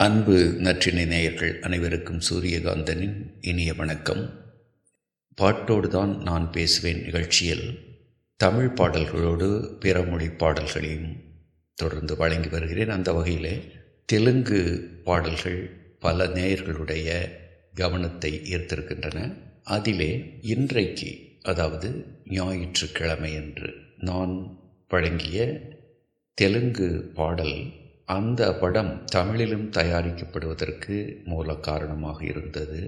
அன்பு நற்றினை நேயர்கள் அனைவருக்கும் சூரியகாந்தனின் இனிய வணக்கம். பாட்டோடு தான் நான் பேசுவேன் நிகழ்ச்சியில் தமிழ் பாடல்களோடு பிற மொழி பாடல்களையும் தொடர்ந்து வழங்கி வருகிறேன். அந்த வகையில் தெலுங்கு பாடல்கள் பல நேயர்களுடைய கவனத்தை ஈர்த்திருக்கின்றன. அதிலே இன்றைக்கு அதாவது ஞாயிற்றுக்கிழமை என்று நான் வழங்கிய தெலுங்கு பாடல் அந்த படம் தமிழிலும் தயாரிக்கப்படுவதற்கு மூல காரணமாக இருந்தது.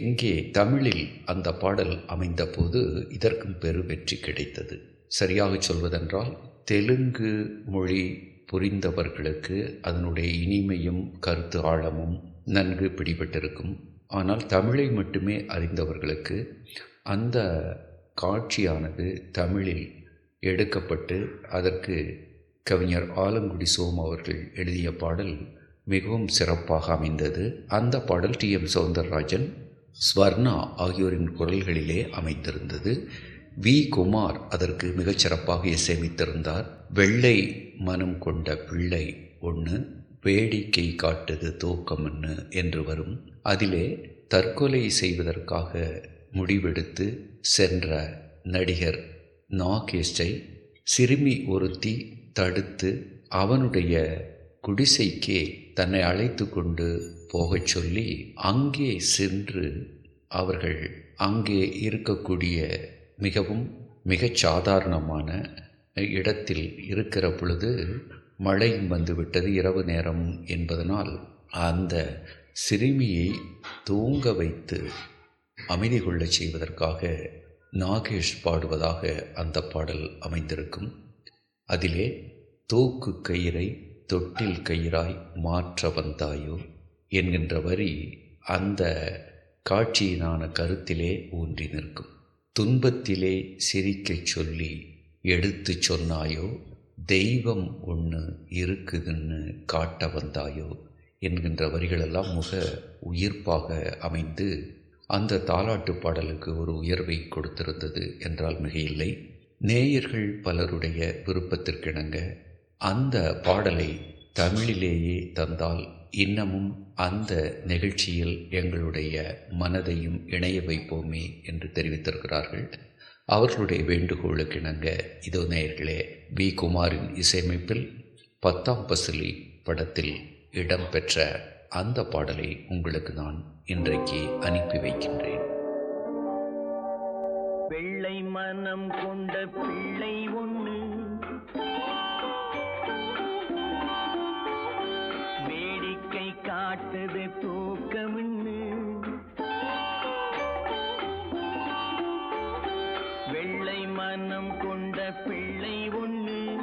இங்கே தமிழில் அந்த பாடல் அமைந்தபோது இதற்கும் பெரு வெற்றி கிடைத்தது. சரியாக சொல்வதென்றால் தெலுங்கு மொழி புரிந்தவர்களுக்கு அதனுடைய இனிமையும் கருத்து ஆழமும் நன்கு பிடிபட்டிருக்கும். ஆனால் தமிழை மட்டுமே அறிந்தவர்களுக்கு அந்த காட்சியானது தமிழில் எடுக்கப்பட்டு அதற்கு கவிஞர் ஆலங்குடி சோம் அவர்கள் எழுதிய பாடல் மிகவும் சிறப்பாக அமைந்தது. அந்த பாடல் டி. எம். சௌந்தரராஜன் ஸ்வர்ணா ஆகியோரின் குரல்களிலே அமைந்திருந்தது. வி. குமார் அதற்கு மிகச்சிறப்பாக இசையமைத்திருந்தார். வெள்ளை மனம் கொண்ட பிள்ளை ஒன்று வேடிக்கை காட்டுது தூக்கம்னு என்று வரும். அதிலே தற்கொலை செய்வதற்காக முடிவெடுத்து சென்ற நடிகர் நாகேஷை சிறுமி ஒருத்தி தடுத்து அவனுடைய குடிசைக்கே தன்னை அழைத்து கொண்டு போகச் சொல்லி அங்கே சென்று அவர்கள் அங்கே இருக்கக்கூடிய மிகவும் மிகச் சாதாரணமான இடத்தில் இருக்கிற பொழுது மழையும் வந்துவிட்டது இரவு நேரம் என்பதனால் அந்த சிறுமியை தூங்க வைத்து அமைதி கொள்ளச் செய்வதற்காக நாகேஷ் பாடுவதாக அந்த பாடல் அமைந்திருக்கும். அதிலே தூக்கு கயிறை தொட்டில் கயிறாய் மாற்ற வந்தாயோ? என்கின்ற வரி அந்த காட்சியினான கருத்திலே ஊன்றி நிற்கும். துன்பத்திலே சிரிக்கச் சொல்லி எடுத்து சொன்னாயோ? தெய்வம் ஒன்று இருக்குதுன்னு காட்ட வந்தாயோ? என்கின்ற வரிகளெல்லாம் மிக உயிர்ப்பாக அமைந்து அந்த தாலாட்டு பாடலுக்கு ஒரு உயர்வை கொடுத்திருந்தது என்றால் மிக இல்லை நேயர்கள் பலருடைய விருப்பத்திற்கிணங்க அந்த பாடலை தமிழிலேயே தந்தால் இன்னமும் அந்த நிகழ்ச்சியில் எங்களுடைய மனதையும் இணைய வைப்போமே என்று தெரிவித்திருக்கிறார்கள். அவர்களுடைய வேண்டுகோளுக்கிணங்க இதோ நேயர்களே வி. குமாரின் இசையமைப்பில் பத்தாம் பசுலி படத்தில் இடம்பெற்ற அந்த பாடலை உங்களுக்கு நான் இன்றைக்கு அனுப்பி வைக்கின்றேன். வெள்ளை மனம் கொண்ட பிள்ளை ஒண்ணு. வேடிக்கை காட்டுது தூக்கமின்னு. வெள்ளை மனம் கொண்ட பிள்ளை ஒண்ணு.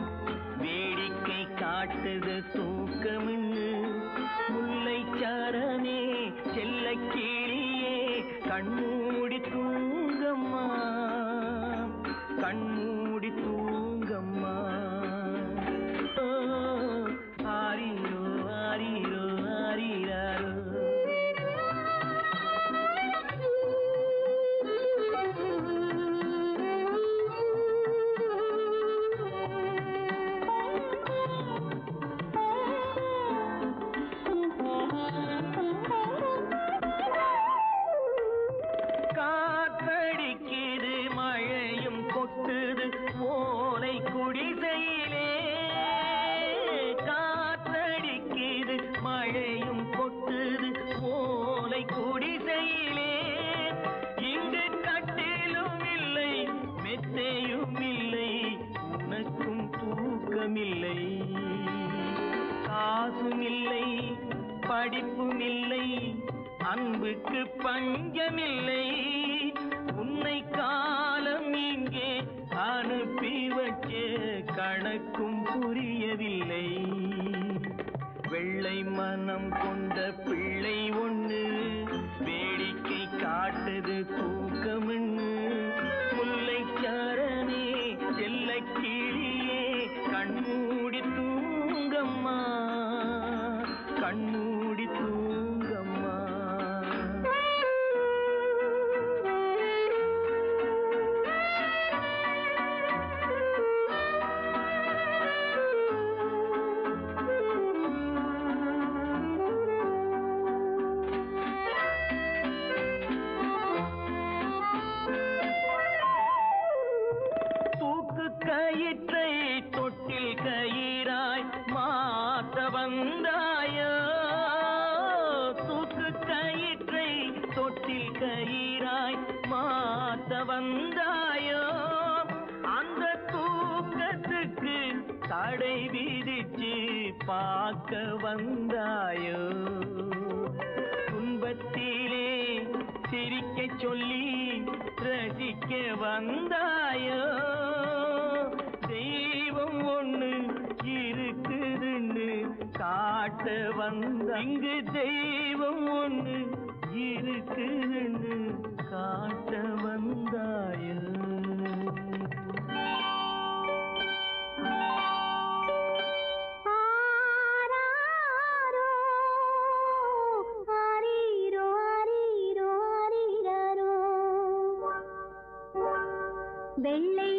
வேடிக்கை காட்டுது தூக்கமின்னு. முல்லைச்சாரனே செல்ல கிளியே கண்மூடி தூங்கம்மா கண் படிப்புமில்லை அன்புக்கு பஞ்சமில்லை. உன்னை காலம் இங்கே அனுப்பி வச்ச கணக்கும் புரியவில்லை. வெள்ளை மனம் கொண்ட பிள்ளை ஒன்று வேடிக்கை காட்டுது தூக்கமின் வந்தாயோ? தூக்கு கயிற்றை தொட்டில் கயிறாய் மாத்த வந்தாயோ? அந்த தூக்கத்துக்கு தடை விதிச்சு பார்க்க வந்தாயோ? துன்பத்திலே சிரிக்க சொல்லி ரசிக்க வந்தாயோ? காட்ட வந்த இங்கு தெய்வம் ஒண்ணு இருக்குதுன்னு காட்ட வந்தாயோ. ஆராரோ ஆரீரோ ஆரீரோ ஆரீரரோ. வெள்ளை